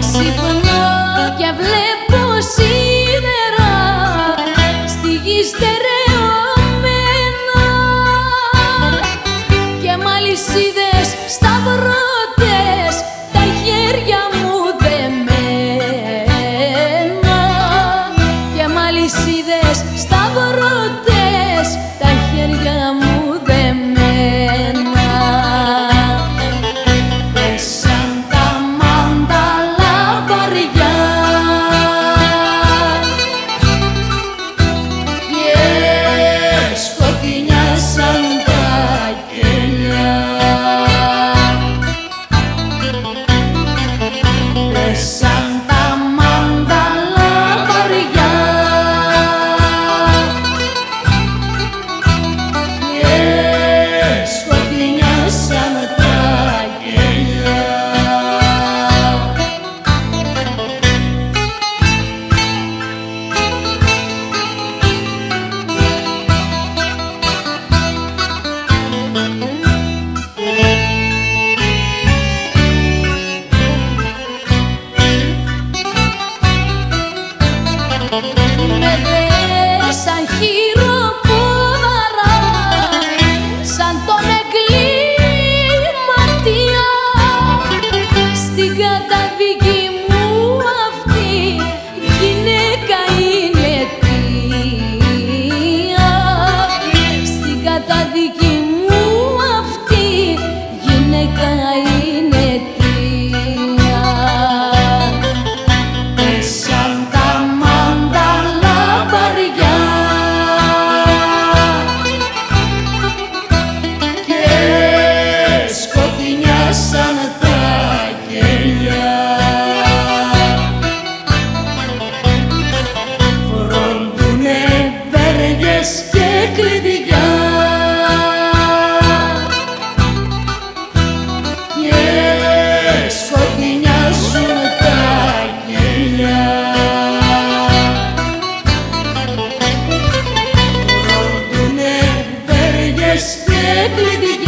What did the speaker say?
Ξυπνώ και βλέπω σίδερα στη γη στερεά Let me be